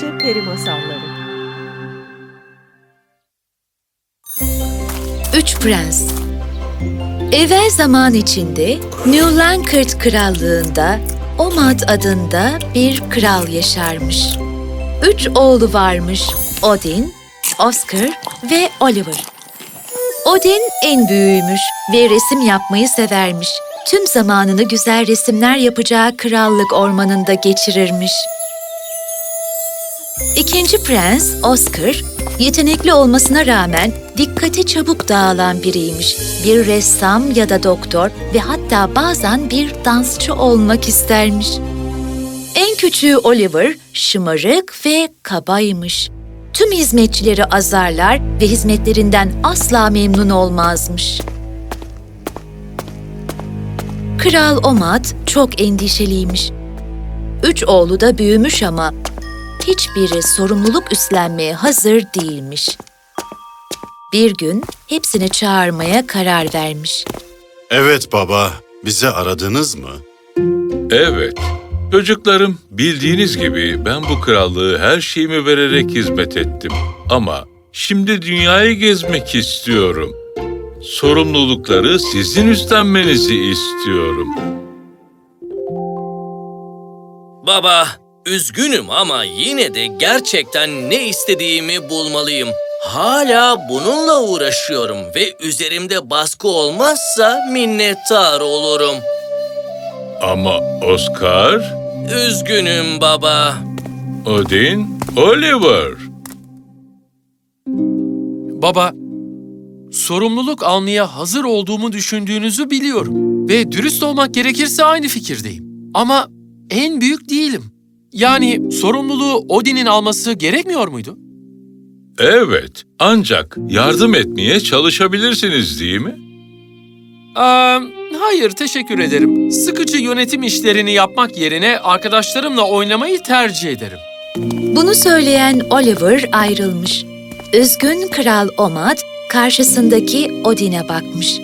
Çocukça Peri Masalları Üç Prens Evvel zaman içinde New Lankert Krallığında Omad adında bir kral yaşarmış. Üç oğlu varmış. Odin, Oscar ve Oliver. Odin en büyüğüymüş ve resim yapmayı severmiş. Tüm zamanını güzel resimler yapacağı krallık ormanında geçirirmiş. İkinci prens Oscar, yetenekli olmasına rağmen dikkati çabuk dağılan biriymiş. Bir ressam ya da doktor ve hatta bazen bir dansçı olmak istermiş. En küçüğü Oliver, şımarık ve kabaymış. Tüm hizmetçileri azarlar ve hizmetlerinden asla memnun olmazmış. Kral Omad çok endişeliymiş. Üç oğlu da büyümüş ama hiçbiri sorumluluk üstlenmeye hazır değilmiş. Bir gün hepsini çağırmaya karar vermiş. Evet baba, bizi aradınız mı? Evet. Çocuklarım, bildiğiniz gibi ben bu krallığı her şeyimi vererek hizmet ettim. Ama şimdi dünyayı gezmek istiyorum. Sorumlulukları sizin üstlenmenizi istiyorum. Baba, üzgünüm ama yine de gerçekten ne istediğimi bulmalıyım. Hala bununla uğraşıyorum ve üzerimde baskı olmazsa minnettar olurum. Ama Oscar, Üzgünüm baba. Odin, Oliver. Baba, sorumluluk almaya hazır olduğumu düşündüğünüzü biliyorum. Ve dürüst olmak gerekirse aynı fikirdeyim. Ama en büyük değilim. Yani sorumluluğu Odin'in alması gerekmiyor muydu? Evet, ancak yardım etmeye çalışabilirsiniz değil mi? Aa, hayır, teşekkür ederim. Sıkıcı yönetim işlerini yapmak yerine arkadaşlarımla oynamayı tercih ederim. Bunu söyleyen Oliver ayrılmış. Üzgün Kral Omad karşısındaki Odin'e bakmış.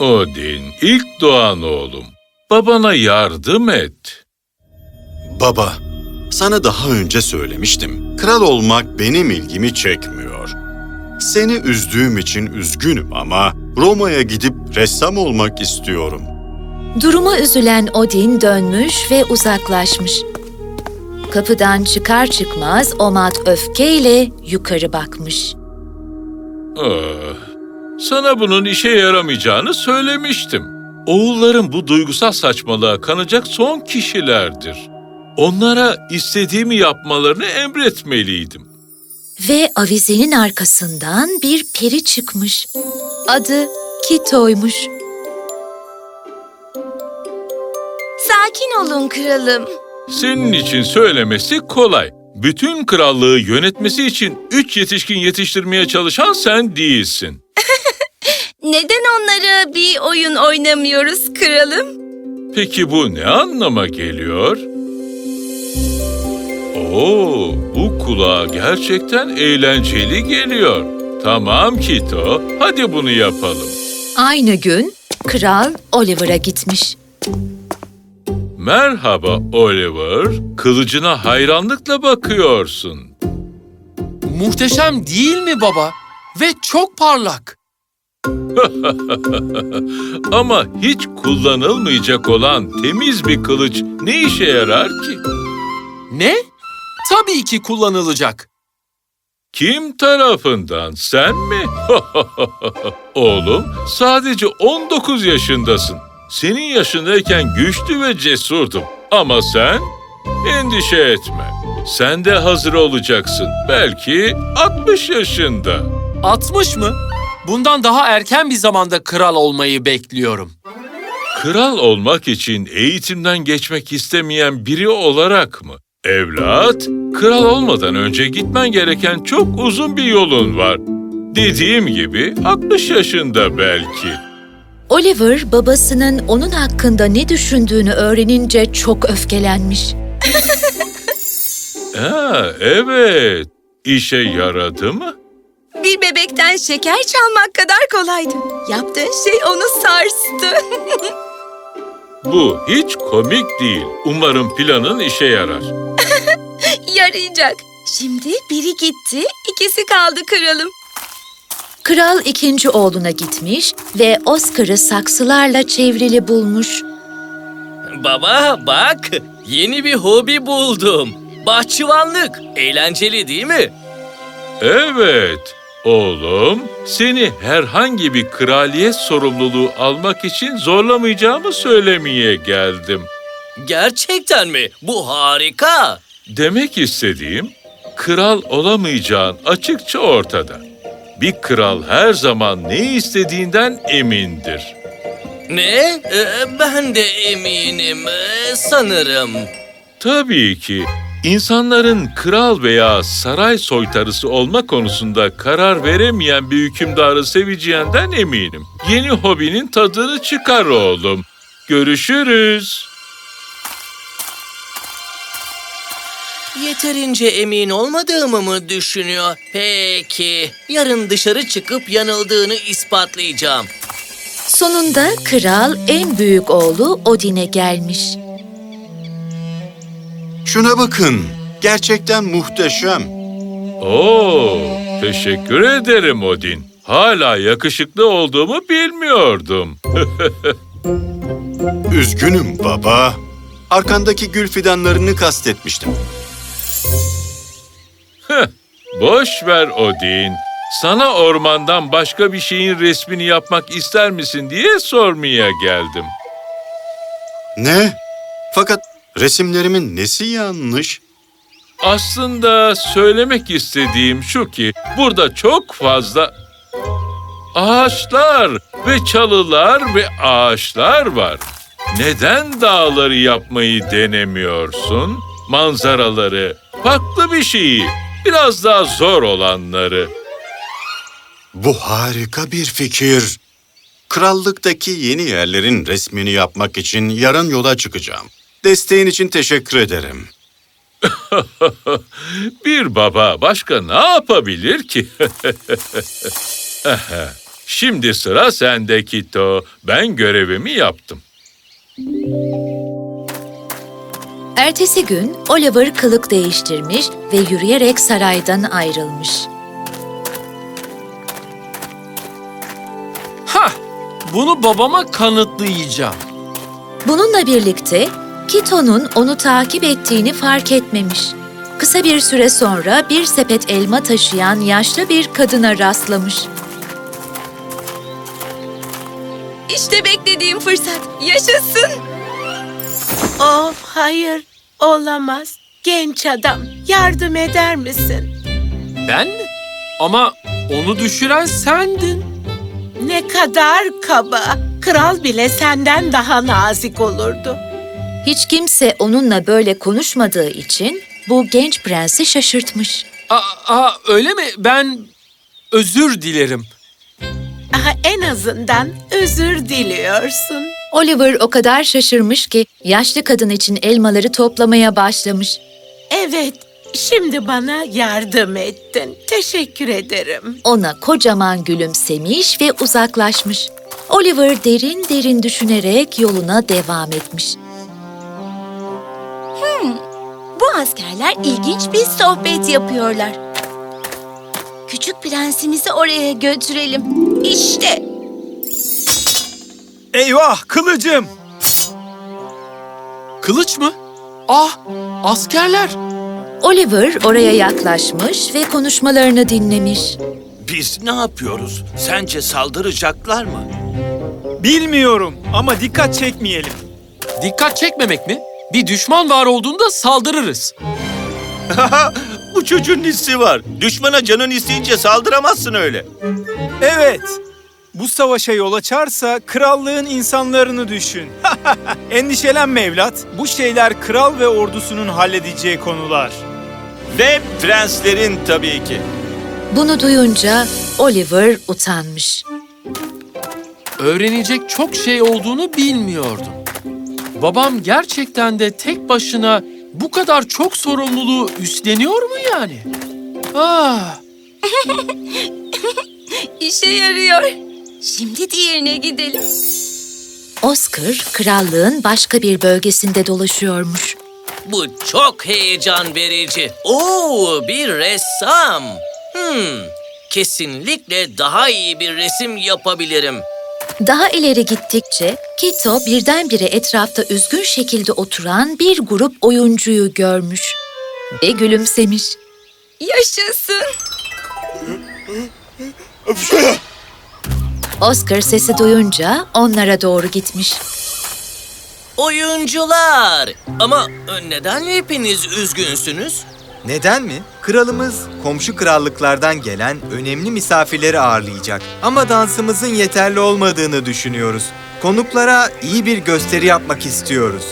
Odin, ilk doğan oğlum. Babana yardım et. Baba, sana daha önce söylemiştim. Kral olmak benim ilgimi çekmiyor. Seni üzdüğüm için üzgünüm ama Roma'ya gidip ressam olmak istiyorum. Duruma üzülen Odin dönmüş ve uzaklaşmış. Kapıdan çıkar çıkmaz Omad öfkeyle yukarı bakmış. Ah, sana bunun işe yaramayacağını söylemiştim. Oğullarım bu duygusal saçmalığa kanacak son kişilerdir. Onlara istediğimi yapmalarını emretmeliydim. Ve avizenin arkasından bir peri çıkmış. Adı Kito'ymuş. Sakin olun kralım. Senin için söylemesi kolay. Bütün krallığı yönetmesi için üç yetişkin yetiştirmeye çalışan sen değilsin. Neden onlara bir oyun oynamıyoruz kralım? Peki bu ne anlama geliyor? Oo, bu kulağa gerçekten eğlenceli geliyor. Tamam Kito, hadi bunu yapalım. Aynı gün kral Oliver'a gitmiş. Merhaba Oliver, kılıcına hayranlıkla bakıyorsun. Muhteşem değil mi baba? Ve çok parlak. Ama hiç kullanılmayacak olan temiz bir kılıç ne işe yarar ki? Ne? Tabii ki kullanılacak. Kim tarafından, sen mi? Oğlum, sadece 19 yaşındasın. Senin yaşındayken güçlü ve cesurdum. Ama sen, endişe etme. Sen de hazır olacaksın. Belki 60 yaşında. 60 mı? Bundan daha erken bir zamanda kral olmayı bekliyorum. Kral olmak için eğitimden geçmek istemeyen biri olarak mı? Evlat, kral olmadan önce gitmen gereken çok uzun bir yolun var. Dediğim gibi 60 yaşında belki. Oliver babasının onun hakkında ne düşündüğünü öğrenince çok öfkelenmiş. Ha, evet. İşe yaradı mı? Bir bebekten şeker çalmak kadar kolaydı. Yaptığın şey onu sarstı. Bu hiç komik değil. Umarım planın işe yarar. Yarayacak. Şimdi biri gitti, ikisi kaldı kralım. Kral ikinci oğluna gitmiş ve Oscar'ı saksılarla çevrili bulmuş. Baba bak, yeni bir hobi buldum. Bahçıvanlık. Eğlenceli değil mi? Evet, oğlum. Seni herhangi bir kraliyet sorumluluğu almak için zorlamayacağımı söylemeye geldim. Gerçekten mi? Bu harika. Demek istediğim, kral olamayacağın açıkça ortada. Bir kral her zaman ne istediğinden emindir. Ne? Ee, ben de eminim. Ee, sanırım. Tabii ki insanların kral veya saray soytarısı olma konusunda karar veremeyen bir hükümdarı seveceğinden eminim. Yeni hobinin tadını çıkar oğlum. Görüşürüz. Yeterince emin olmadığımı mı düşünüyor? Peki. Yarın dışarı çıkıp yanıldığını ispatlayacağım. Sonunda kral en büyük oğlu Odin'e gelmiş. Şuna bakın. Gerçekten muhteşem. Oo, teşekkür ederim Odin. Hala yakışıklı olduğumu bilmiyordum. Üzgünüm baba. Arkandaki gül fidanlarını kastetmiştim. Boş ver Odin. Sana ormandan başka bir şeyin resmini yapmak ister misin diye sormaya geldim. Ne? Fakat resimlerimin nesi yanlış? Aslında söylemek istediğim şu ki burada çok fazla ağaçlar ve çalılar ve ağaçlar var. Neden dağları yapmayı denemiyorsun? Manzaraları, farklı bir şeyi, biraz daha zor olanları. Bu harika bir fikir. Krallıktaki yeni yerlerin resmini yapmak için yarın yola çıkacağım. Desteğin için teşekkür ederim. Bir baba başka ne yapabilir ki? Şimdi sıra sende Kito. Ben görevimi yaptım. Ertesi gün Oliver kılık değiştirmiş ve yürüyerek saraydan ayrılmış. Ha! Bunu babama kanıtlayacağım. Bununla birlikte Kito'nun onu takip ettiğini fark etmemiş. Kısa bir süre sonra bir sepet elma taşıyan yaşlı bir kadına rastlamış. İşte beklediğim fırsat. Yaşasın. Oh hayır olamaz. Genç adam yardım eder misin? Ben mi? Ama onu düşüren sendin. Ne kadar kaba. Kral bile senden daha nazik olurdu. Hiç kimse onunla böyle konuşmadığı için bu genç prensi şaşırtmış. Aa, aa, öyle mi? Ben özür dilerim. Aha, en azından özür diliyorsun. Oliver o kadar şaşırmış ki yaşlı kadın için elmaları toplamaya başlamış. Evet, şimdi bana yardım ettin. Teşekkür ederim. Ona kocaman gülümsemiş ve uzaklaşmış. Oliver derin derin düşünerek yoluna devam etmiş. Bu askerler ilginç bir sohbet yapıyorlar. Küçük prensimizi oraya götürelim. İşte. Eyvah kılıcım. Kılıç mı? Ah, askerler. Oliver oraya yaklaşmış ve konuşmalarını dinlemiş. Biz ne yapıyoruz? Sence saldıracaklar mı? Bilmiyorum ama dikkat çekmeyelim. Dikkat çekmemek mi? Bir düşman var olduğunda saldırırız. Bu çocuğun hissi var. Düşmana canın isteyince saldıramazsın öyle. Evet. Bu savaşa yol açarsa krallığın insanlarını düşün. Endişelenme evlat. Bu şeyler kral ve ordusunun halledeceği konular. Ve prenslerin tabii ki. Bunu duyunca Oliver utanmış. Öğrenecek çok şey olduğunu bilmiyordum. Babam gerçekten de tek başına bu kadar çok sorumluluğu üstleniyor mu yani? Ah, İşe yarıyor. Şimdi diğerine gidelim. Oscar krallığın başka bir bölgesinde dolaşıyormuş. Bu çok heyecan verici. Oo, bir ressam. Hmm, kesinlikle daha iyi bir resim yapabilirim. Daha ileri gittikçe Kito birdenbire etrafta üzgün şekilde oturan bir grup oyuncuyu görmüş ve gülümsemiş. Yaşasın. Oscar sesi duyunca onlara doğru gitmiş. Oyuncular. Ama neden hepiniz üzgünsünüz? Neden mi? Kralımız komşu krallıklardan gelen önemli misafirleri ağırlayacak. Ama dansımızın yeterli olmadığını düşünüyoruz. Konuklara iyi bir gösteri yapmak istiyoruz.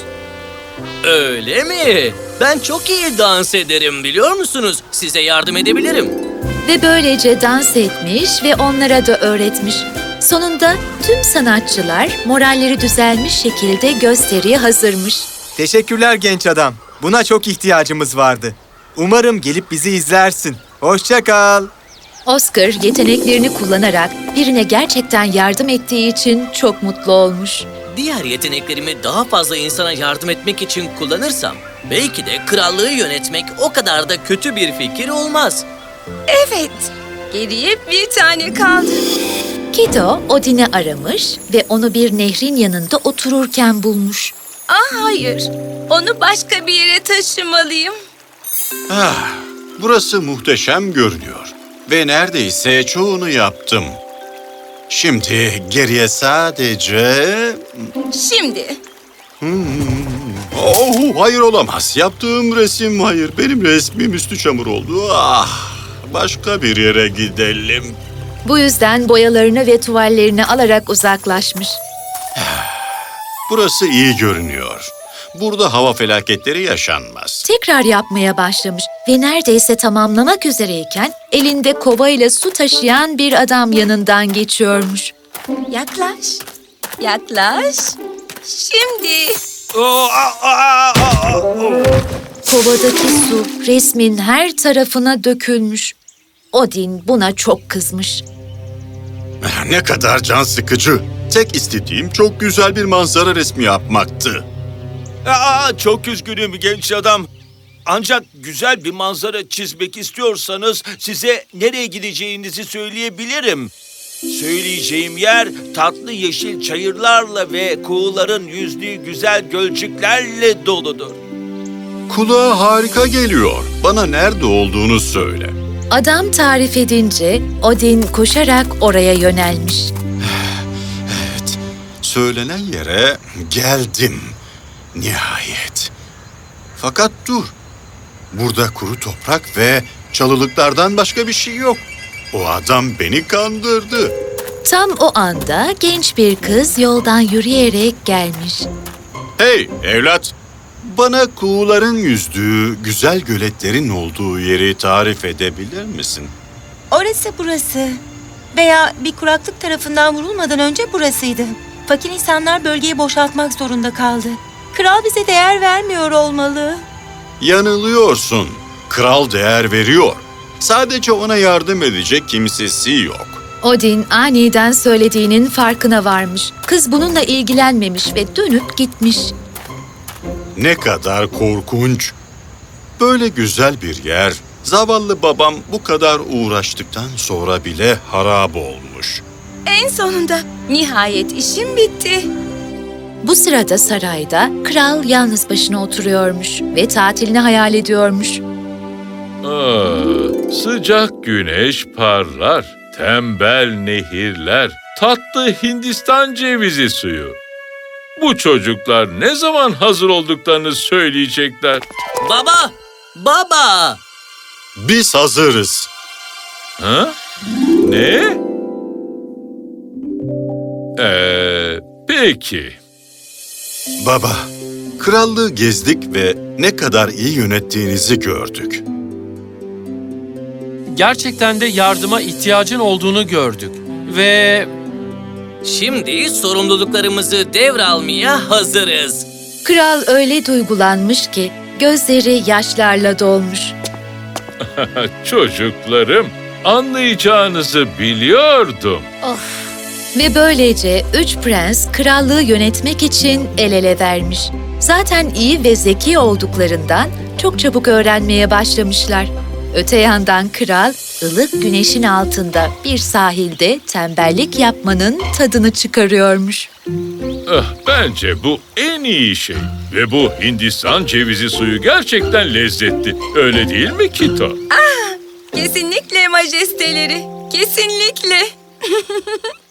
Öyle mi? Ben çok iyi dans ederim biliyor musunuz? Size yardım edebilirim. Ve böylece dans etmiş ve onlara da öğretmiş. Sonunda tüm sanatçılar moralleri düzelmiş şekilde gösteriye hazırmış. Teşekkürler genç adam. Buna çok ihtiyacımız vardı. Umarım gelip bizi izlersin. Hoşça kal. Oscar yeteneklerini kullanarak birine gerçekten yardım ettiği için çok mutlu olmuş. Diğer yeteneklerimi daha fazla insana yardım etmek için kullanırsam belki de krallığı yönetmek o kadar da kötü bir fikir olmaz. Evet. Geriye bir tane kaldı. Kido Odin'i aramış ve onu bir nehrin yanında otururken bulmuş. Ah hayır. Onu başka bir yere taşımalıyım. Ah, burası muhteşem görünüyor. Ve neredeyse çoğunu yaptım. Şimdi geriye sadece... Şimdi. Oh, hayır olamaz. Yaptığım resim hayır. Benim resmim üstü çamur oldu. Ah, başka bir yere gidelim. Bu yüzden boyalarını ve tuvallerini alarak uzaklaşmış. Burası iyi görünüyor. Burada hava felaketleri yaşanmaz. Tekrar yapmaya başlamış ve neredeyse tamamlamak üzereyken elinde kovayla su taşıyan bir adam yanından geçiyormuş. Yaklaş. Yaklaş. Şimdi. Kovadaki su resmin her tarafına dökülmüş. Odin buna çok kızmış. Ne kadar can sıkıcı. Tek istediğim çok güzel bir manzara resmi yapmaktı. Aa, çok üzgünüm genç adam. Ancak güzel bir manzara çizmek istiyorsanız size nereye gideceğinizi söyleyebilirim. Söyleyeceğim yer tatlı yeşil çayırlarla ve kuğuların yüzdüğü güzel gölcüklerle doludur. Kulağa harika geliyor. Bana nerede olduğunu söyle. Adam tarif edince Odin koşarak oraya yönelmiş. Evet, söylenen yere geldim. Nihayet. Fakat dur. Burada kuru toprak ve çalılıklardan başka bir şey yok. O adam beni kandırdı. Tam o anda genç bir kız yoldan yürüyerek gelmiş. Hey evlat, bana kuğuların yüzdüğü güzel göletlerin olduğu yeri tarif edebilir misin? Orası burası. Veya bir kuraklık tarafından vurulmadan önce burasıydı. Fakir insanlar bölgeyi boşaltmak zorunda kaldı. Kral bize değer vermiyor olmalı. Yanılıyorsun. Kral değer veriyor. Sadece ona yardım edecek kimsesi yok. Odin aniden söylediğinin farkına varmış. Kız bununla ilgilenmemiş ve dönüp gitmiş. Ne kadar korkunç. Böyle güzel bir yer, zavallı babam bu kadar uğraştıktan sonra bile harap olmuş. En sonunda nihayet işim bitti. Bu sırada sarayda kral yalnız başına oturuyormuş ve tatilini hayal ediyormuş. Aa, sıcak güneş parlar, tembel nehirler, tatlı Hindistan cevizi suyu. Bu çocuklar ne zaman hazır olduklarını söyleyecekler. Baba! Baba! Biz hazırız. Ha? Ne? Ee, peki. Baba, krallığı gezdik ve ne kadar iyi yönettiğinizi gördük. Gerçekten de yardıma ihtiyacın olduğunu gördük. Ve Şimdi sorumluluklarımızı devralmaya hazırız. Kral öyle duygulanmış ki gözleri yaşlarla dolmuş. Çocuklarım, anlayacağınızı biliyordum. Ve böylece üç prens krallığı yönetmek için el ele vermiş. Zaten iyi ve zeki olduklarından çok çabuk öğrenmeye başlamışlar. Öte yandan kral ılık güneşin altında bir sahilde tembellik yapmanın tadını çıkarıyormuş. Ah, bence bu en iyi şey. Ve bu Hindistan cevizi suyu gerçekten lezzetli. Öyle değil mi Kito? Kesinlikle majesteleri. Kesinlikle.